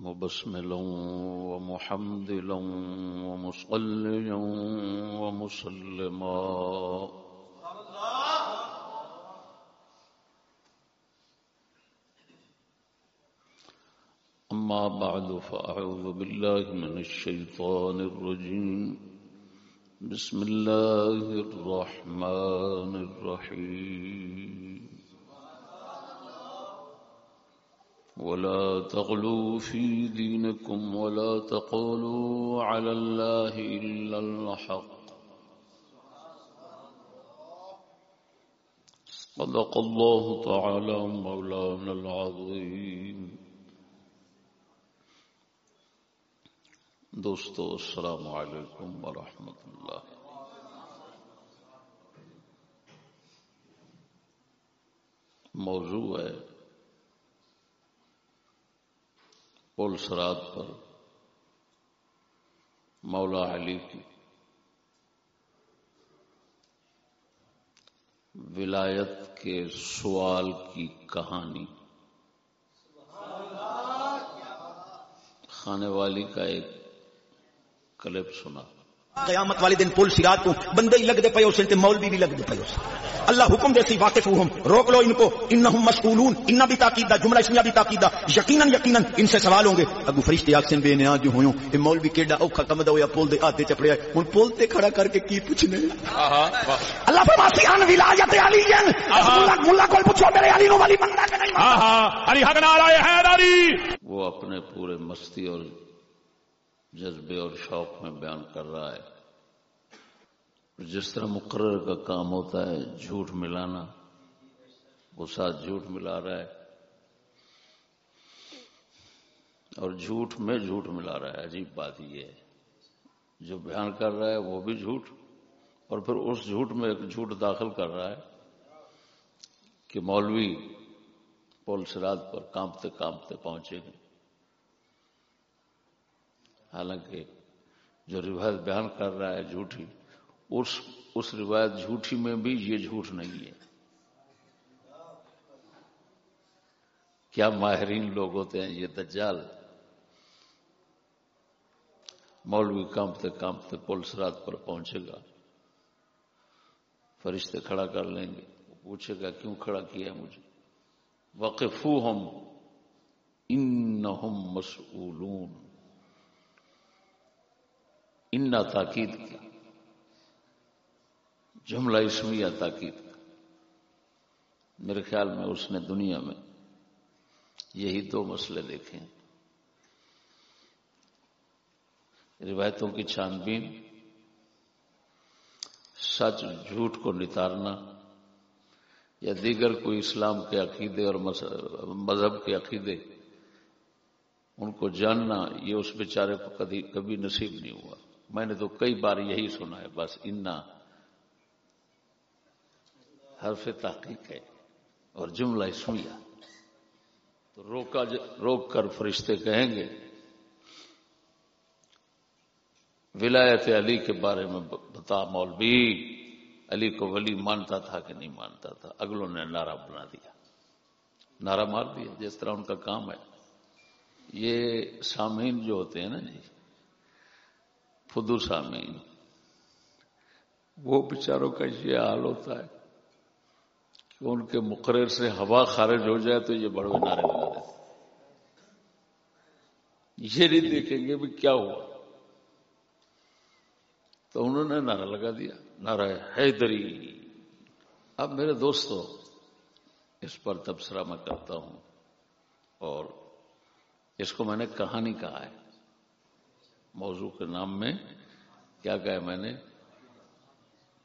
مبسملا ومحمدلا ومصليا ومسلما. أما بعد، فأعوذ بالله من الشيطان الرجيم. بسم الله الرحمن الرحيم. ولا تغلوا في دينكم ولا تقولوا على الله إلا الحق. صدق الله تعالى مولانا العظيم. دوستو، السلام علیکم ورحمۃ اللہ موضوع ہے پل سرات پر مولا علی کی ولایت کے سوال کی کہانی۔ خانے والی کا ایک کلپ سنا۔ قیامت والے دن پل سرات کو بندے ہی لگ دے پے اسے مولوی بھی لگ دے پے اللہ حکم دے سی واقف ہوں۔ روک لو ان کو۔ انہم مسئولون۔ انہ بھی تاکید دا جملہ اسمیہ بھی تاکید دا یقیناً یقیناً ان سے سوال ہوں گے۔ اگو فرشتے آکسن بے نیا جو ہوئوں اے مولوی کیڑا اوکھا کم دا ہویا پول دے آدھے چپڑے آئے۔ ان پول تے کھڑا کر کے کی پوچھنے؟ اللہ فرماسی ان ولایت علی ین ملا کول پوچھو میرے علی نو والی بندہ کہ نہیں علی حق نعرہ حیدری۔ وہ اپنے پورے مستی اور جذبے اور شوق میں بیان کر رہا ہے۔ جس طرح مقرر کا کام ہوتا ہے، جھوٹ ملانا، وہ ساتھ جھوٹ ملا رہا ہے۔ اور جھوٹ میں جھوٹ ملا رہا ہے، عجیب بات یہ ہے۔ جو بیان کر رہا ہے، وہ بھی جھوٹ۔ اور پھر اس جھوٹ میں ایک جھوٹ داخل کر رہا ہے کہ مولوی پول سراد پر کانپتے کانپتے پہنچے۔ گے حالانکہ جو روایت بیان کر رہا ہے جھوٹی اس اس روایت جھوٹی میں بھی یہ جھوٹ نہیں ہے۔ کیا ماہرین لوگ ہوتے ہیں یہ دجال؟ مولوی کانپتے کانپتے پولیس رات پر پہنچے گا۔ فرشتے کھڑا کر لیں گے۔ پوچھے گا، کیوں کھڑا کیا مجھے؟ وقفو ہم ان مسئولون۔ ان تاکید کی جملہ اسمیہ تاکید کا۔ میرے خیال میں اس نے دنیا میں یہی دو مسئلے دیکھے ہیں۔ روایتوں کی چھان بین سچ جھوٹ کو نتارنا یا دیگر کوئی اسلام کے عقیدے اور مذہب کے عقیدے، ان کو جاننا، یہ اس بیچارے کو کبھی کبھی نصیب نہیں ہوا۔ میں نے تو کئی بار یہی سنا ہے، بس انا حرف تحقیق ہے اور جملہ اسمیہ۔ تو روکا روک کر فرشتے کہیں گے، ولایت علی کے بارے میں بتا مولوی، علی کو ولی مانتا تھا کہ نہیں مانتا تھا؟ اگلوں نے نعرہ بنا دیا۔ نعرہ مار دیا، جس طرح ان کا کام ہے۔ یہ سامعین جو ہوتے ہیں نا جی فدو سامعین۔ وہ بیچاروں کا یہ حال ہوتا ہے کہ ان کے مقرر سے ہوا خارج ہو جائے تو یہ بڑے نعرے لگا دیتے یہ نہیں دیکھیں گے بھی کیا ہوا۔ تو انہوں نے نعرہ لگا دیا۔ نعرہ حیدری۔ اب میرے دوستو، اس پر تبصرہ میں کرتا ہوں اور اس کو میں نے کہانی کہا ہے۔ موضوع کے نام میں کیا کہا میں نے؟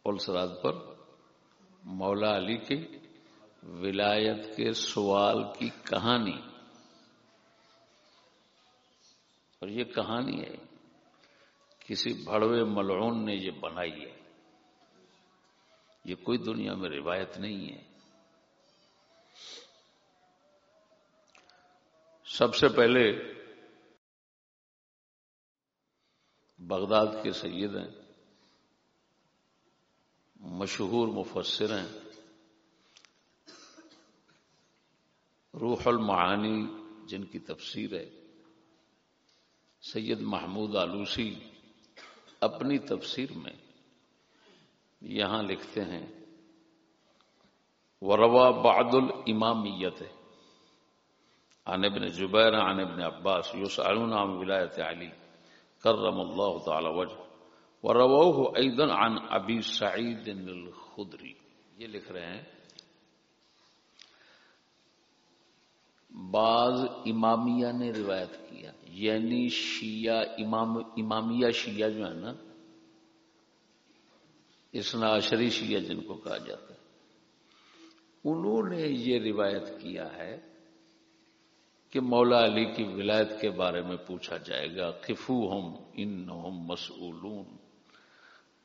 پلسراد پر مولا علی کی ولایت کے سوال کی کہانی۔ اور یہ کہانی ہے، کسی بڑوے ملعون نے یہ بنائی ہے۔ یہ کوئی دنیا میں روایت نہیں ہے۔ سب سے پہلے بغداد کے سید ہیں، مشہور مفسر ہیں، روح المعانی جن کی تفسیر ہے، سید محمود آلوسی اپنی تفسیر میں یہاں لکھتے ہیں وروا بعد الامامیت عن ابن جبیر، عن ابن عباس یسعلون عن ولایت علی۔ کرم اللہ تعالی وجہ ورووه ایضا عن ابی سعید الخدری یہ لکھ رہے ہیں. بعض امامیہ نے روایت کیا. یعنی شیعہ امام امامیہ شیعہ جو ہے نا اسناشری شیعہ جن کو کہا جاتا ہے، انہوں نے یہ روایت کیا ہے کہ مولا علی کی ولایت کے بارے میں پوچھا جائے گا خفو ہم ان مسئولون۔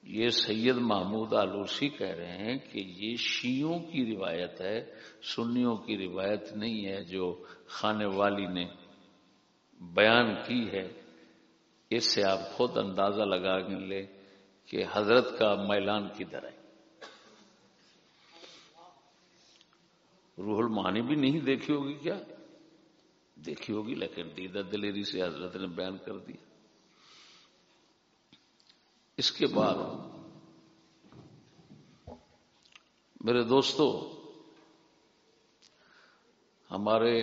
یہ سید محمود آلوسی کہہ رہے ہیں کہ یہ شیعوں کی روایت ہے، سنیوں کی روایت نہیں ہے جو خانے والی نے بیان کی ہے۔ اس سے آپ خود اندازہ لگا لے کہ حضرت کا میلان کدھر ہے۔ روح المانی بھی نہیں دیکھی ہوگی کیا؟ دیکھی ہوگی، لیکن دیدہ دلیری سے حضرت نے بیان کر دیا اس کے بعد میرے دوستو، ہمارے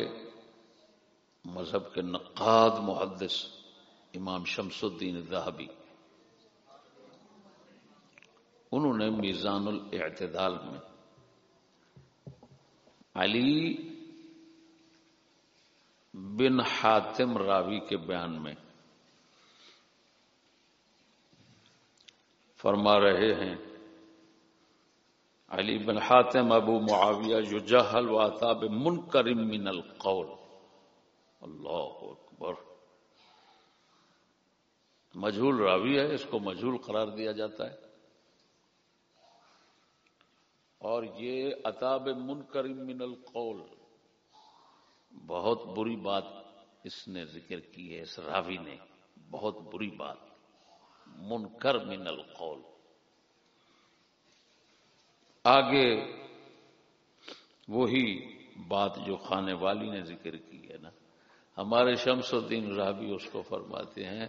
مذہب کے نقاد محدث امام شمس الدین ذہبی، انہوں نے میزان الاعتدال میں علی بن حاتم راوی کے بیان میں فرما رہے ہیں، علی بن حاتم ابو معاویہ جو جہل و آتاب منکرم من القول۔ اللہ اکبر۔ مجھول راوی ہے، اس کو مجھول قرار دیا جاتا ہے۔ اور یہ اتاب منکر من القول۔ بہت بری بات اس نے ذکر کی ہے، اس راوی نے۔ بہت بری بات۔ منکر من القول۔ آگے وہی بات جو خانے والی نے ذکر کی ہے نا۔ ہمارے شمس الدین راوی اس کو فرماتے ہیں،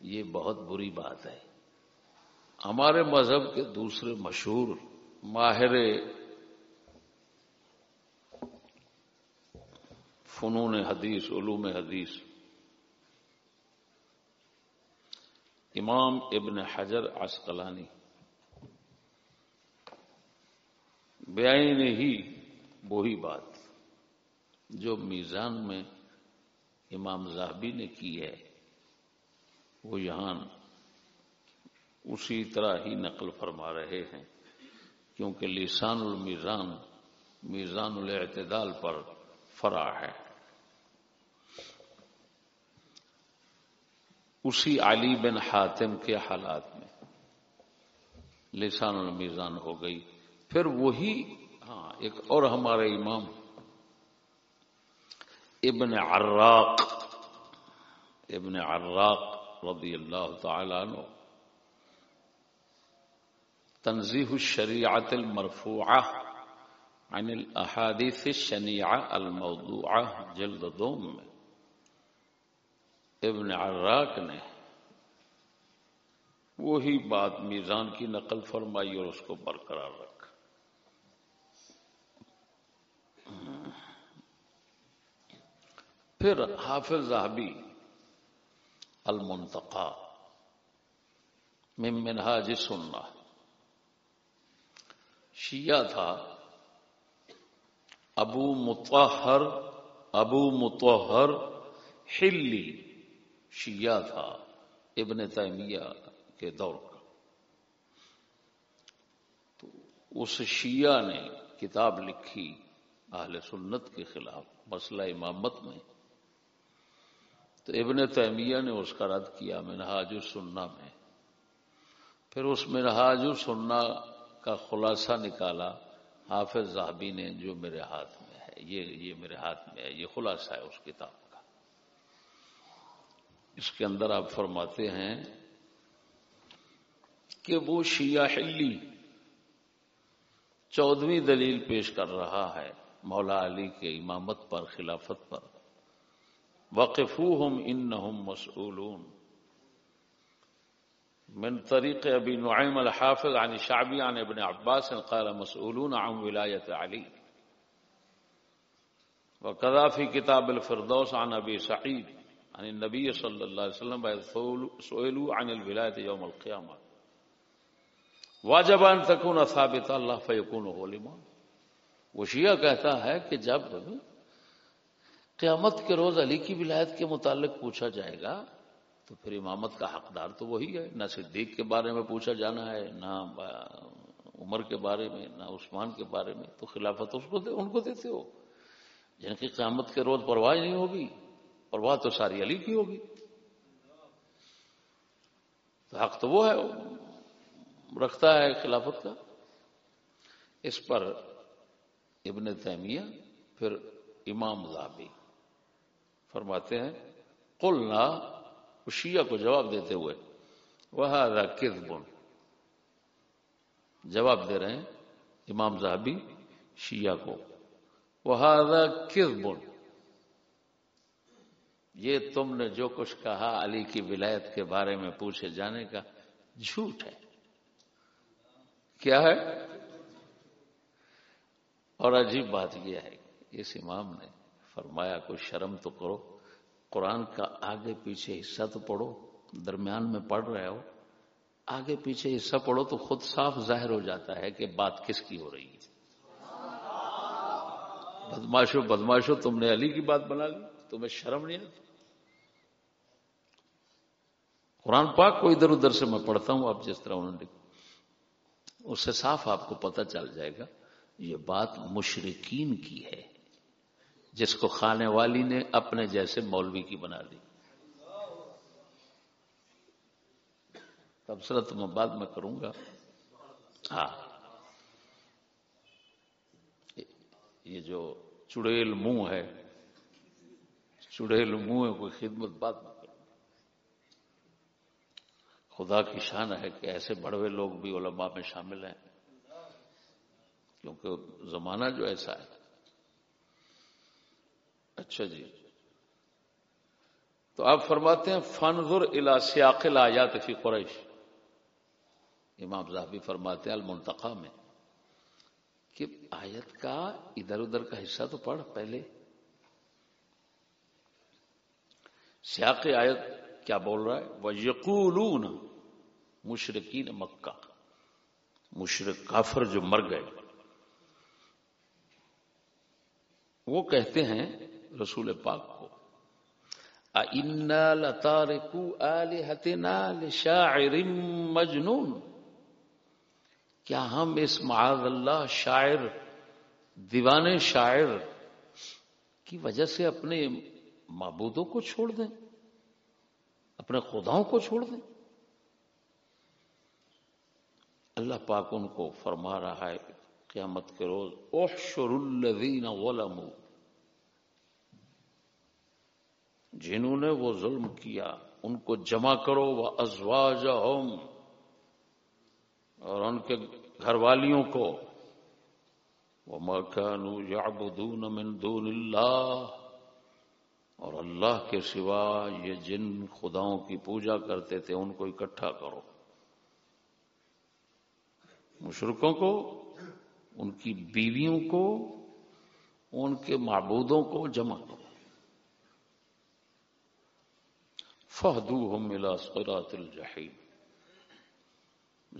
یہ بہت بری بات ہے۔ ہمارے مذہب کے دوسرے مشہور ماہر فنون حدیث، علوم حدیث۔ امام ابن حجر عسقلانی۔ بیائی ہی وہی بات جو میزان میں امام زاہبی نے کی ہے۔ وہ یہاں اسی طرح ہی نقل فرما رہے ہیں، کیونکہ لسان المیزان، میزان الاعتدال پر فرا ہے۔ اسی علی بن حاتم کے حالات میں۔ لسان المیزان ہو گئی۔ پھر وہی ہاں ایک اور ہمارے امام۔ ابن عراق ابن عراق رضی اللہ تعالی عنہ۔ تنزیح الشریعت المرفوعہ عن الاحادیث الشنیعہ الموضوعہ جلد دوم میں۔ ابن عراق نے وہی بات میزان کی نقل فرمائی اور اس کو برقرار رکھا۔ پھر حافظ زہبی المنتقا، من منہاج شیعہ تھا۔ ابو متحر ابو متحر ہلی شیعہ تھا، ابن تیمیہ کے دور کا۔ تو اس شیعہ نے کتاب لکھی اہل سنت کے خلاف مسئلہ امامت میں۔ تو ابن تیمیہ نے اس کا رد کیا منہاج السنہ میں۔ پھر اس منہاج السنہ کا خلاصہ نکالا، حافظ زہبی نے جو میرے ہاتھ میں ہے، یہ یہ میرے ہاتھ میں ہے، یہ خلاصہ ہے اس کتاب کا اس کے اندر آپ فرماتے ہیں کہ وہ شیعہ حلی چودویں دلیل پیش کر رہا ہے مولا علی کے امامت پر، خلافت پر۔ وقفوهم انهم مسؤولون من طريق ابي نعيم الحافظ عن الشعبي عن ابن عباس قال مسؤولون عن ولايه علي۔ وكذا في كتاب الفردوس عن ابي سعيد۔ عن النبي صلى الله عليه وسلم سئلوا عن الولايه يوم القيامه واجب ان تكون ثابت الله فيكون علما وہ شیعہ کہتا ہے کہ جب قیامت کے روز علی کی ولایت کے متعلق پوچھا جائے گا، تو پھر امامت کا حقدار تو وہی ہے۔ نہ صدیق کے بارے میں پوچھا جانا ہے، نہ عمر کے بارے میں، نہ عثمان کے بارے میں، تو خلافت اس کو دے ان کو دیتے ہو۔ جن کی قیامت کے روز پرواہ نہیں ہوگی۔ پرواہ تو ساری علی کی ہوگی۔ تو حق تو وہ ہے رکھتا ہے خلافت کا۔ اس پر ابن تیمیہ، پھر امام زابی فرماتے ہیں، قلنا شیعہ کو جواب دیتے ہوئے وہ کذب جواب دے رہے ہیں امام زہبی شیعہ کو۔ وہ کذب یہ تم نے جو کچھ کہا علی کی ولایت کے بارے میں پوچھے جانے کا جھوٹ ہے۔ کیا ہے؟ اور عجیب بات یہ ہے اس امام نے فرمایا، کوئی شرم تو کرو، قرآن کا آگے پیچھے حصہ تو پڑھو، درمیان میں پڑھ رہے ہو، آگے پیچھے حصہ پڑھو تو خود صاف ظاہر ہو جاتا ہے کہ بات کس کی ہو رہی ہے۔ بدماشو بدماشو تم نے علی کی بات بنا لی، تمہیں شرم نہیں آتی؟ قرآن پاک کو ادھر ادھر سے میں پڑھتا ہوں، آپ جس طرح انہوں نے اس سے صاف آپ کو پتہ چل جائے گا، یہ بات مشرقین کی ہے۔ جس کو کھانے والی نے اپنے جیسے مولوی کی بنا دی۔ تبصرہ تو میں بعد میں کروں گا۔ ہاں۔ یہ جو چڑیل منہ ہے، چڑیل منہ ہے، کوئی خدمت بات میں۔ خدا کی شان ہے کہ ایسے بڑوے لوگ بھی علماء میں شامل ہیں۔ کیونکہ زمانہ جو ایسا ہے۔ اچھا جی۔ تو آپ فرماتے ہیں فنظر الا سیاق آیات فی قریش۔ امام صاحبی فرماتے ہیں، المنتقا میں۔ کہ آیت کا ادھر ادھر کا حصہ تو پڑھ پہلے۔ سیاق آیت کیا بول رہا ہے؟ وہ یقولون مشرقین مکہ۔ مشرق کافر جو مر گئے۔ وہ کہتے ہیں رسول پاک کو مجنون۔ کیا ہم اس معاذ اللہ شاعر دیوان شاعر کی وجہ سے اپنے معبودوں کو چھوڑ دیں؟ اپنے خداؤں کو چھوڑ دیں۔ اللہ پاک ان کو فرما رہا ہے قیامت کے روز، احشر الذین ظلموا۔ جنہوں نے وہ ظلم کیا، ان کو جمع کرو وہ ازواج اور ان کے گھر والیوں کو وہ مکانو من دون اللہ اور اللہ کے سوا یہ جن خداؤں کی پوجا کرتے تھے ان کو اکٹھا کرو۔ مشرقوں کو، ان کی بیویوں کو، ان کے معبودوں کو جمع کرو۔ فہدو ہم ملا سرات الجحیم۔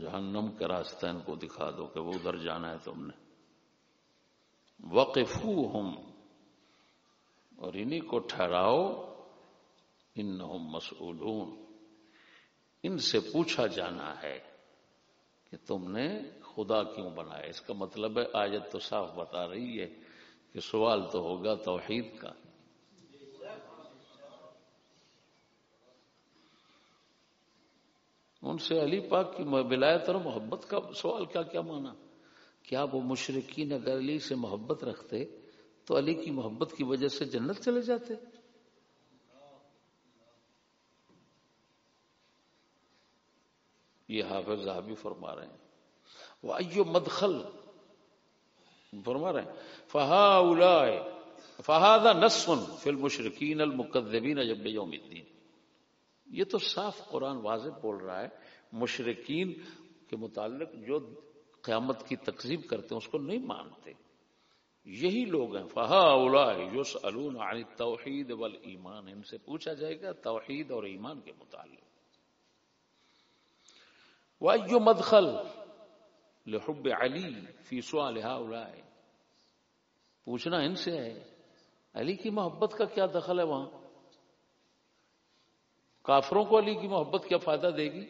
جہنم کے راستہ ان کو دکھا دو کہ وہ ادھر جانا ہے تم نے۔ وقفو ہم اور انہیں کو ٹھہراؤ ان مسئولون۔ ان سے پوچھا جانا ہے کہ تم نے خدا کیوں بنایا؟ اس کا مطلب ہے، آیت تو صاف بتا رہی ہے کہ سوال تو ہوگا توحید کا۔ ان سے علی پاک کی ولایت اور محبت کا سوال کیا کیا مانا؟ کیا وہ مشرقین اگر علی سے محبت رکھتے تو علی کی محبت کی وجہ سے جنت چلے جاتے۔ یہ حافظ صاحبی فرما رہے ہیں۔ وہ ایو مدخل فرما رہے ہیں۔ فہا فہادہ نسن فی المشرکین المقدبین جب یوم الدین۔ یہ تو صاف قرآن واضح بول رہا ہے۔ مشرقین کے متعلق جو قیامت کی تقزیب کرتے ہیں، اس کو نہیں مانتے۔ یہی لوگ ہیں۔ فہا یوس عن توحید وال ایمان ان سے پوچھا جائے گا توحید اور ایمان کے متعلق۔ وایو مدخل لحب علی فی سوال هؤلاء پوچھنا ان سے ہے، علی کی محبت کا کیا دخل ہے وہاں؟ کافروں کو علی کی محبت کیا فائدہ دے گی؟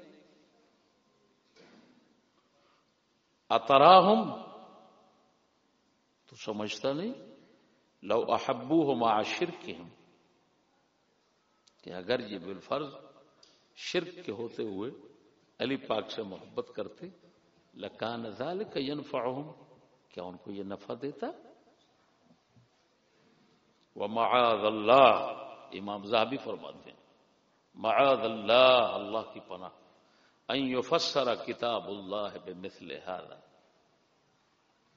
اتراہم تو سمجھتا نہیں۔ لو احبو ہو معاشر کے ہم کہ اگر یہ بالفرض شرک کے ہوتے ہوئے علی پاک سے محبت کرتے، لکان ذالک ینفعہم۔ کیا ان کو یہ نفع دیتا؟ ومعاذ اللہ۔ امام زہبی فرماتے ہیں۔ معاذ اللہ اللہ کی پناہ۔ ان یفسر کتاب اللہ بمثل هذا۔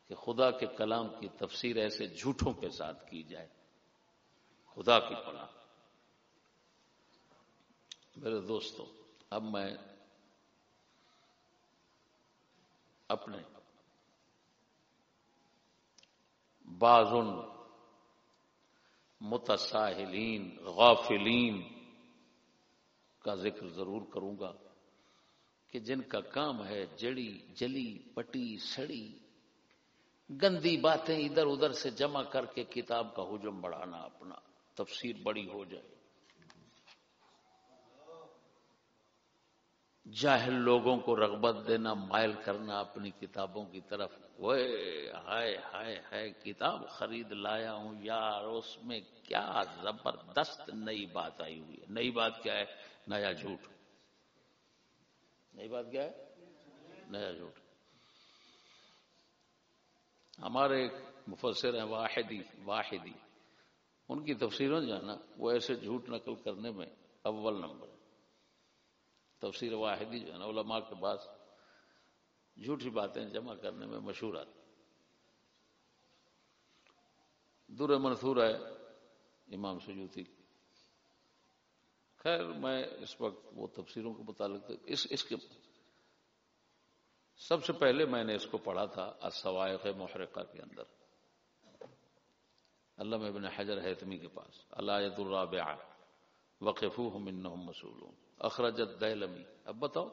کہ خدا کے کلام کی تفسیر ایسے جھوٹوں کے ساتھ کی جائے۔ خدا کی پناہ۔ میرے دوستوں اب میں اپنے بعض متساہلین، غافلین کا ذکر ضرور کروں گا کہ جن کا کام ہے جڑی، جلی، پٹی، سڑی گندی باتیں ادھر ادھر سے جمع کر کے کتاب کا حجم بڑھانا اپنا، تفسیر بڑی ہو جائے۔ جاہل لوگوں کو رغبت دینا، مائل کرنا اپنی کتابوں کی طرف۔ وہ ہائے ہائے ہائے، کتاب خرید لایا ہوں یار، اس میں کیا زبردست نئی بات آئی ہوئی ہے۔ نئی بات کیا ہے؟ نیا جھوٹ۔ نئی بات کیا ہے؟ نیا جھوٹ۔ ہمارے مفسر ہیں واحدی واحدی۔ ان کی تفسیروں جو ہے نا وہ ایسے جھوٹ نقل کرنے میں اول نمبر۔ تفسیر واحدی جو ہے نا، علماء کے پاس جھوٹی باتیں جمع کرنے میں مشہور آتی۔ دور منصور ہے امام سجوتی۔ خیر، میں اس وقت وہ تفسیروں کے متعلق اس اس کے سب سے پہلے میں نے اس کو پڑھا تھا، السوائق محرقہ کے اندر۔ علامہ ابن حجر حتمی کے پاس۔ اللہ الرابع وقفوہم انہم مسئولون۔ اخرجت دیلمی۔ اب بتاؤ،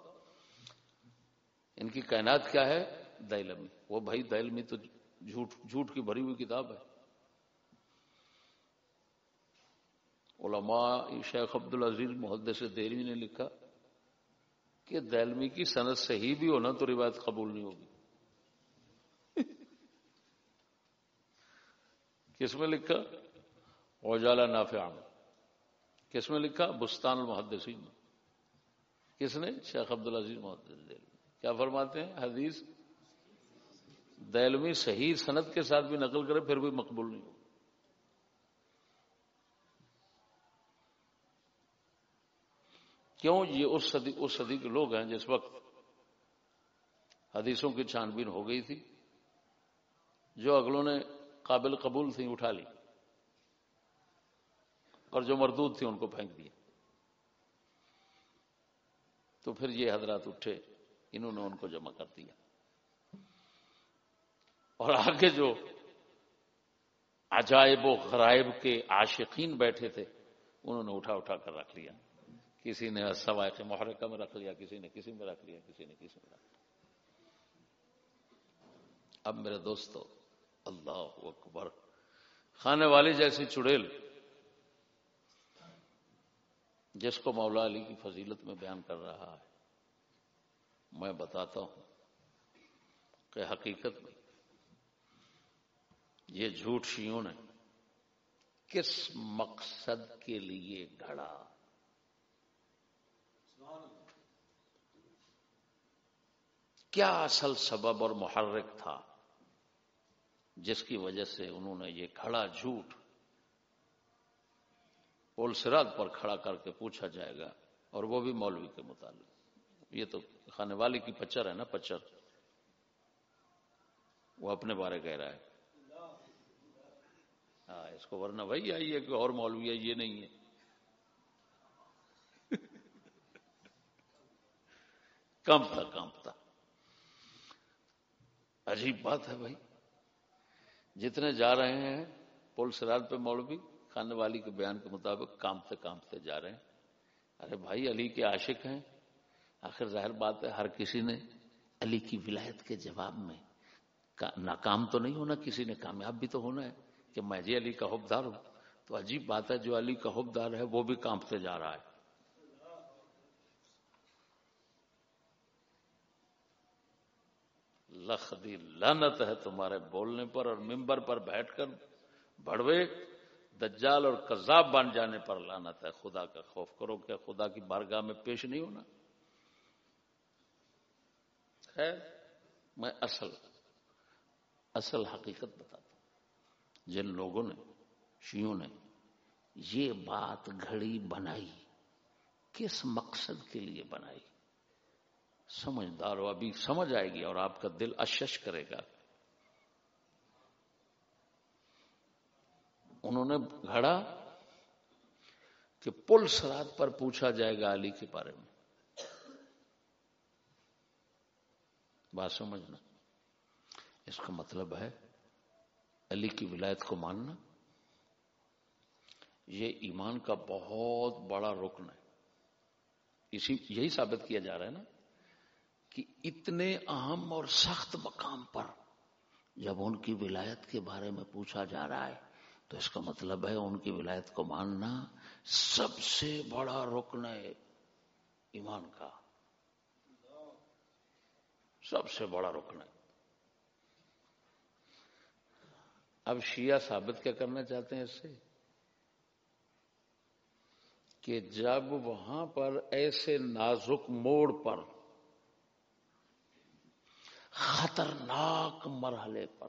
ان کی کائنات کیا ہے؟ دیلمی۔ وہ بھائی دیلمی تو جھوٹ جھوٹ کی بھری ہوئی کتاب ہے۔ علماء شیخ عبدالعزیز محدث دیلمی نے لکھا کہ دیلمی کی صنعت صحیح بھی ہونا تو روایت قبول نہیں ہوگی۔ کس میں لکھا؟ اوجالا نافع کس میں لکھا؟ بستان المحدثین۔ میں کس نے؟ شیخ عبدالعزیز محدث دیلمی کیا فرماتے ہیں؟ حدیث؟ دیلمی صحیح صنعت کے ساتھ بھی نقل کرے پھر بھی مقبول نہیں ہوگی کیوں یہ اس صدی اس صدی کے لوگ ہیں جس وقت حدیثوں کی چھان بین ہو گئی تھی، جو اگلوں نے قابل قبول تھی اٹھا لی اور جو مردود تھی ان کو پھینک دیا۔ تو پھر یہ حضرات اٹھے، انہوں نے ان کو جمع کر دیا۔ اور آگے جو عجائب و غرائب کے عاشقین بیٹھے تھے، انہوں نے اٹھا اٹھا کر رکھ لیا۔ کسی نے سوائے محرکہ میں رکھ لیا، کسی نے کسی میں رکھ لیا، کسی نے کسی میں رکھ لیا۔ اب میرے دوستو، اللہ اکبر کھانے والی جیسی چڑیل، جس کو مولا علی کی فضیلت میں بیان کر رہا ہے، میں بتاتا ہوں کہ حقیقت میں یہ جھوٹ شیوں نے کس مقصد کے لیے گھڑا؟ کیا اصل سبب اور محرک تھا جس کی وجہ سے انہوں نے یہ کھڑا جھوٹ پول سراد پر کھڑا کر کے پوچھا جائے گا اور وہ بھی مولوی کے مطابق یہ تو کھانے والی کی پچر ہے نا، پچر۔ وہ اپنے بارے کہہ رہا ہے۔ ہاں اس کو ورنہ وہی آئی ہے کہ اور مولوی ہے، یہ نہیں ہے۔ کمتا کمتا عجیب بات ہے بھائی۔ جتنے جا رہے ہیں پل سراد پہ مولوی کھانے والی کے بیان کے مطابق کامتے کامتے جا رہے ہیں۔ ارے بھائی، علی کے عاشق ہیں۔ آخر ظاہر بات ہے، ہر کسی نے علی کی ولایت کے جواب میں ناکام تو نہیں ہونا، کسی نے کامیاب بھی تو ہونا ہے کہ میں جی علی کا حبدار ہوں۔ تو عجیب بات ہے، جو علی کا حبدار ہے، وہ بھی کانپتے جا رہا ہے۔ لخدی لانت ہے تمہارے بولنے پر اور ممبر پر بیٹھ کر بڑوے دجال اور کذاب بن جانے پر لانت ہے۔ خدا کا خوف کرو کہ خدا کی بارگاہ میں پیش نہیں ہونا۔ ہے میں اصل اصل حقیقت بتاتا ہوں۔ جن لوگوں نے شیوں نے یہ بات گھڑی بنائی، کس مقصد کے لیے بنائی؟ سمجھدار ہو، ابھی سمجھ آئے گی اور آپ کا دل اشش کرے گا۔ انہوں نے گھڑا کہ پل سرات پر پوچھا جائے گا علی کے بارے میں۔ بات سمجھنا۔ اس کا مطلب ہے علی کی ولایت کو ماننا۔ یہ ایمان کا بہت بڑا رکن ہے۔ اسی، یہی ثابت کیا جا رہا ہے نا۔ کہ اتنے اہم اور سخت مقام پر جب ان کی ولایت کے بارے میں پوچھا جا رہا ہے، تو اس کا مطلب ہے ان کی ولایت کو ماننا سب سے بڑا رکن ہے ایمان کا۔ سب سے بڑا رکن۔ ہے اب شیعہ ثابت کیا کرنا چاہتے ہیں اس سے؟ کہ جب وہاں پر ایسے نازک موڑ پر خطرناک مرحلے پر۔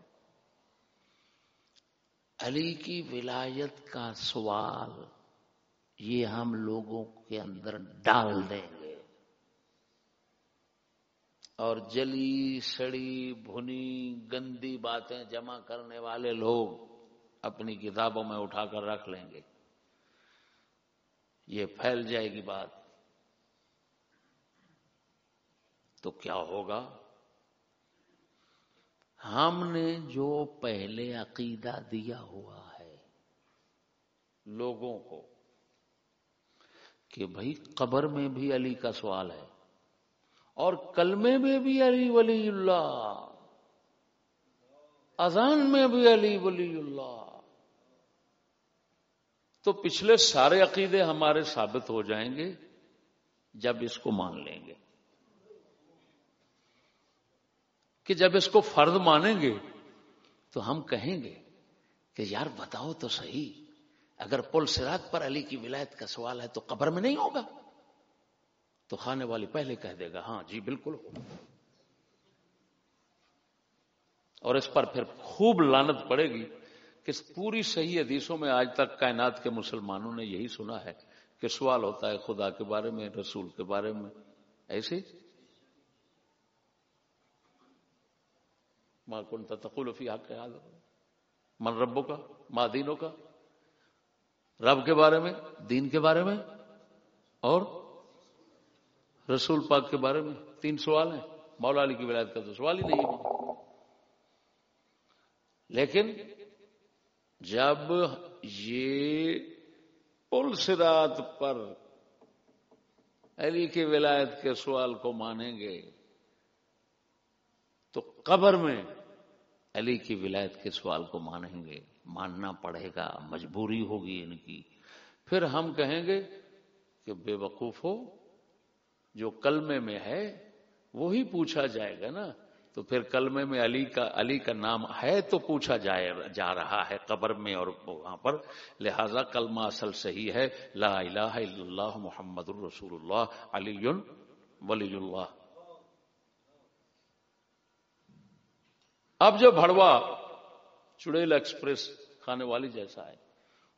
علی کی ولایت کا سوال یہ ہم لوگوں کے اندر ڈال دیں گے۔ اور جلی، سڑی، بھنی، گندی باتیں جمع کرنے والے لوگ اپنی کتابوں میں اٹھا کر رکھ لیں گے۔ یہ پھیل جائے گی بات۔ تو کیا ہوگا؟ ہم نے جو پہلے عقیدہ دیا ہوا ہے لوگوں کو کہ بھائی قبر میں بھی علی کا سوال ہے اور کلمے میں بھی علی ولی اللہ، اذان میں بھی علی ولی اللہ۔ تو پچھلے سارے عقیدے ہمارے ثابت ہو جائیں گے جب اس کو مان لیں گے۔ کہ جب اس کو فرد مانیں گے تو ہم کہیں گے کہ یار بتاؤ تو صحیح، اگر پل سرات پر علی کی ولایت کا سوال ہے تو قبر میں نہیں ہوگا۔ تو خانے والی پہلے کہہ دے گا ہاں جی بالکل ہو۔ اور اس پر پھر خوب لانت پڑے گی کہ پوری صحیح حدیثوں میں آج تک کائنات کے مسلمانوں نے یہی سنا ہے کہ سوال ہوتا ہے خدا کے بارے میں، رسول کے بارے میں، ایسے ماں کون تقول فی حق من ربوں کا ماں دینوں کا رب کے بارے میں؟ دین کے بارے میں؟ اور رسول پاک کے بارے میں؟ تین سوال ہیں۔ مولا علی کی ولایت کا تو سوال ہی نہیں ہے۔ لیکن جب یہ پل سرات پر علی کی ولایت کے سوال کو مانیں گے، تو قبر میں علی کی ولایت کے سوال کو مانیں گے، ماننا پڑے گا، مجبوری ہوگی ان کی۔ پھر ہم کہیں گے کہ بے وقوف ہو، جو کلمے میں ہے، وہی پوچھا جائے گا نا۔ تو پھر کلمے میں علی کا علی کا نام ہے تو پوچھا جائے، جا رہا ہے قبر میں اور وہاں پر۔ لہذا کلمہ اصل صحیح ہے، لا الہ الا اللہ محمد الرسول اللہ، علی ولی اللہ۔ اب جو بھڑوا چڑیل ایکسپریس کھانے والی جیسا ہے،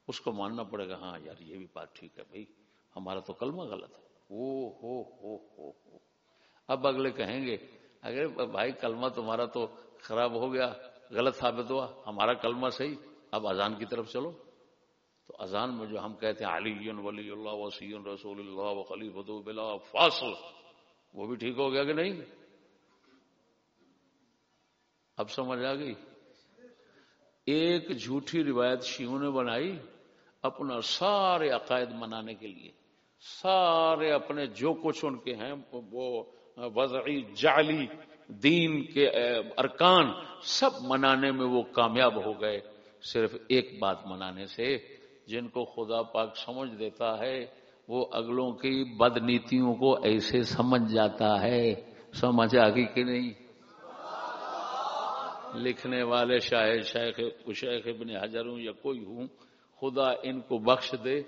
اس کو ماننا پڑے گا ہاں یار، یہ بھی بات ٹھیک ہے بھائی، ہمارا تو کلمہ غلط ہے۔ او ہو ہو ہو اب اگلے کہیں گے اگر بھائی، کلمہ تمہارا تو خراب ہو گیا، غلط ثابت ہوا، ہمارا کلمہ صحیح، اب اذان کی طرف چلو۔ تو اذان میں جو ہم کہتے ہیں، علی ولی اللہ وسی رسول اللہ و بلا فاصل، وہ بھی ٹھیک ہو گیا کہ نہیں؟ اب سمجھ آ گئی؟ ایک جھوٹی روایت شیوں نے بنائی اپنا سارے عقائد منانے کے لیے۔ سارے اپنے جو کچھ ان کے ہیں، وہ وضعی، جعلی، دین کے ارکان سب منانے میں وہ کامیاب ہو گئے۔ صرف ایک بات منانے سے جن کو خدا پاک سمجھ دیتا ہے، وہ اگلوں کی بد نیتیوں کو ایسے سمجھ جاتا ہے۔ سمجھ آگی کہ نہیں؟ لکھنے والے شاید شیخ شیخ ابن حجر ہوں یا کوئی ہوں، خدا ان کو بخش دے۔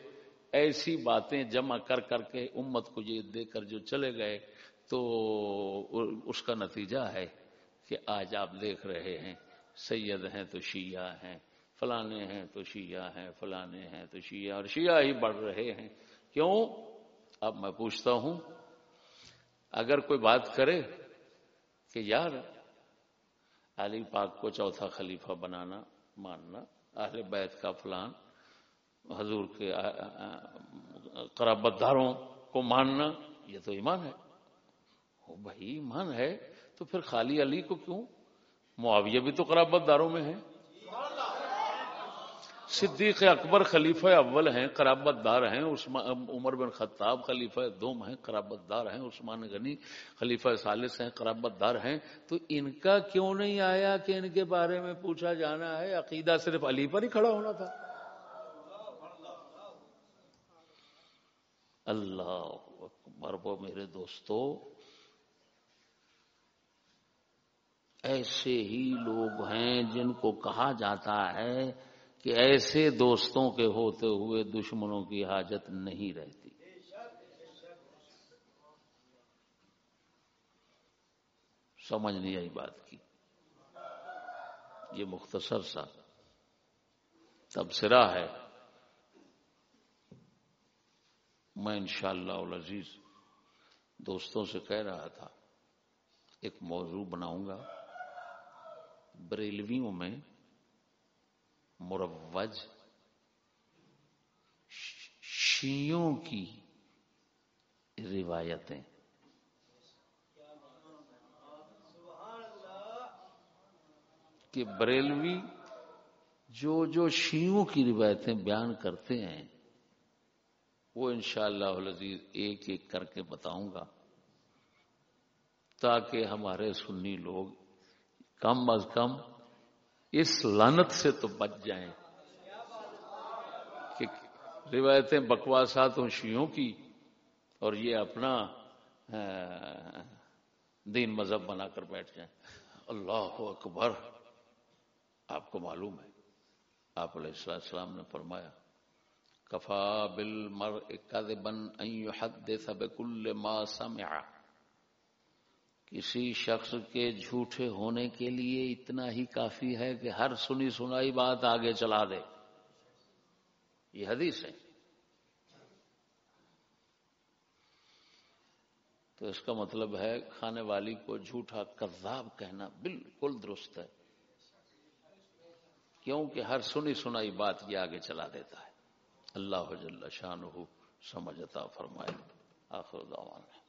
ایسی باتیں جمع کر کر کے امت کو یہ دے کر جو چلے گئے، تو اس کا نتیجہ ہے کہ آج آپ دیکھ رہے ہیں، سید ہیں تو شیعہ ہیں، فلانے ہیں تو شیعہ ہیں، فلانے ہیں تو شیعہ، اور شیعہ ہی بڑھ رہے ہیں۔ کیوں؟ اب میں پوچھتا ہوں، اگر کوئی بات کرے کہ یار علی پاک کو چوتھا خلیفہ بنانا، ماننا، اہل بیت کا فلان، حضور کے قرابت داروں کو ماننا، یہ تو ایمان ہے۔ بھائی، ایمان ہے، تو پھر خالی علی کو کیوں؟ معاویہ بھی تو قرابت داروں میں ہے۔ صدیق اکبر خلیفہ اول ہیں، قرابت دار ہیں عمر بن خطاب خلیفہ دوم ہیں، قرابت دار ہیں، عثمان غنی خلیفہ ثالث ہیں، قرابت دار ہیں۔ تو ان کا کیوں نہیں آیا کہ ان کے بارے میں پوچھا جانا ہے؟ عقیدہ صرف علی پر ہی کھڑا ہونا تھا۔ اللہ اکبر، وہ میرے دوستو، ایسے ہی لوگ ہیں جن کو کہا جاتا ہے کہ ایسے دوستوں کے ہوتے ہوئے دشمنوں کی حاجت نہیں رہتی۔ سمجھ نہیں آئی بات کی۔ یہ مختصر سا تبصرہ ہے۔ میں انشاءاللہ العزیز دوستوں سے کہہ رہا تھا، ایک موضوع بناؤں گا۔ بریلویوں میں مروج، شیوں کی روایتیں۔ کہ بریلوی جو جو شیوں کی روایتیں بیان کرتے ہیں، وہ انشاءاللہ العزیز ایک ایک کر کے بتاؤں گا، تاکہ ہمارے سنی لوگ کم از کم اس لانت سے تو بچ جائیں۔ کہ روایتیں بکواسات ہوں شیوں کی اور یہ اپنا دین مذہب بنا کر بیٹھ جائیں۔ اللہ اکبر، آپ کو معلوم ہے، آپ علیہ السلام نے فرمایا، کفا بل مر بن حد سب کل ما سمع۔ کسی شخص کے جھوٹے ہونے کے لیے اتنا ہی کافی ہے کہ ہر سنی سنائی بات آگے چلا دے۔ یہ حدیث ہے۔ تو اس کا مطلب ہے کھانے والی کو جھوٹا کذاب کہنا بالکل درست ہے۔ کیونکہ ہر سنی سنائی بات یہ آگے چلا دیتا ہے۔ اللہ جل شان سمجھتا فرمائے۔ آخر دعوانا۔